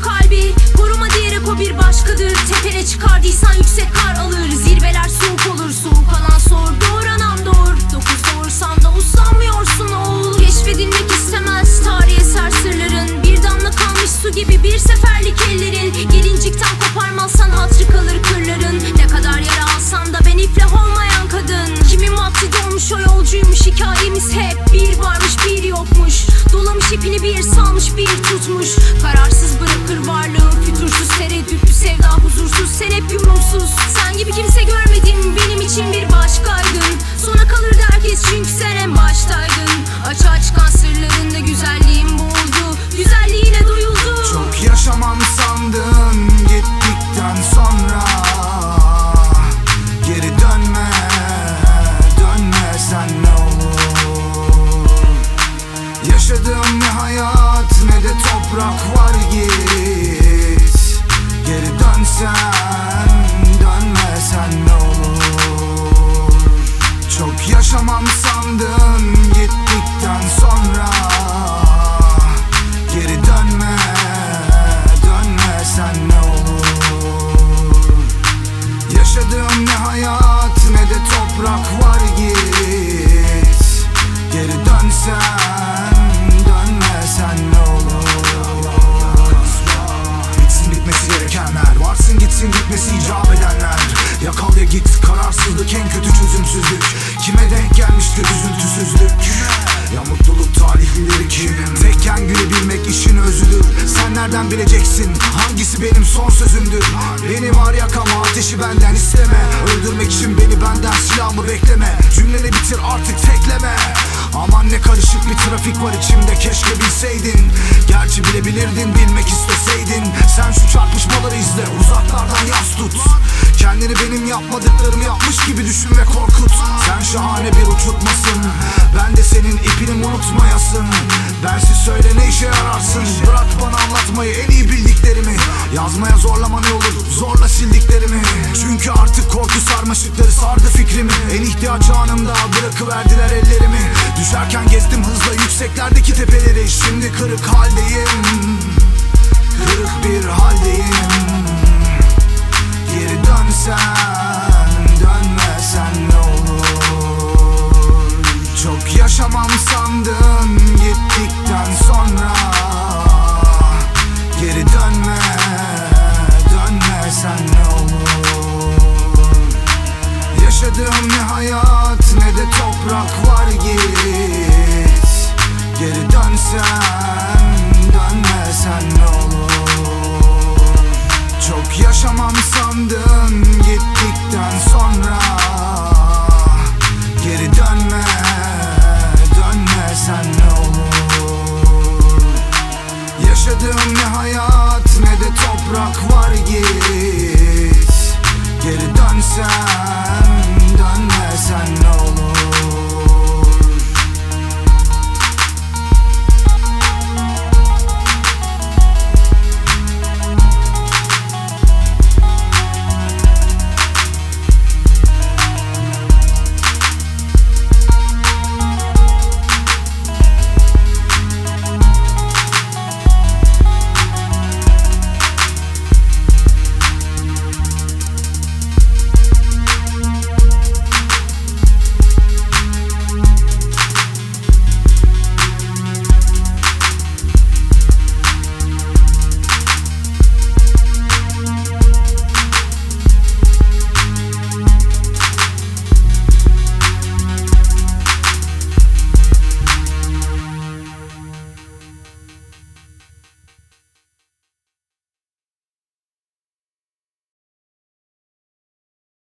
Kalbi Koruma diyerek o bir başkadır. Tepene çıkardıysan Güldür varlığım fütursuz tereddütlü sevda huzursuz. Sen hep yumruksuz. Sen gibi kimse görmedim benim için bir başkaydın. Sona kalırdı herkes çünkü sen hem Yaşadığım ne hayat ne de toprak var git. Geri dönsen dönmesen ne olur? Çok yaşamam sandım gerekenler Varsın gitsin gitmesi icap edenler. Yakal ya git kararsızlık en kötü çözümsüzlük. Kime denk gelmiştir üzüntüsüzlük? Ya mutluluk talihlileri kim Tekken gülebilmek işin özüdür. Sen nereden bileceksin? Hangisi benim son sözümdür? Beni var yak ama ateşi benden isteme. Öldürmek için beni benden silahımı bekleme. Cümleni bitir artık tekleme. Aman ne karışık bir trafik var içimde keşke bilseydin. Gerçi bilebilirdin bilmek isteseydin. Sen şu çarpışmaları izle uzaklardan yas tut. Kendini benim yapmadıklarımı yapmış gibi düşün ve korkut. Sen şahane bir uçurtmasın. Ben de senin ipini unutmayasın. Bensiz söyle ne işe yararsın? Bırak bana anlatmayı en iyi bildiklerimi. Yazmaya zorlama ne olur zorla sildiklerimi. Çünkü artık korku sarmaşıkları sardı fikrimi. En ihtiyaç anımda bırakıverdiler ellerimi. Düşerken gezdim yükseklerdeki tepeleri Şimdi kırık haldeyim. Kırık bir haldeyim. Geri dönsen Dönmesen ne olur? Çok yaşamam sandın Gittikten sonra. Geri dönme Dönmesen ne olur? Yaşadığım ne hayat ne de toprak var git Geri dönsen dönmesen ne olur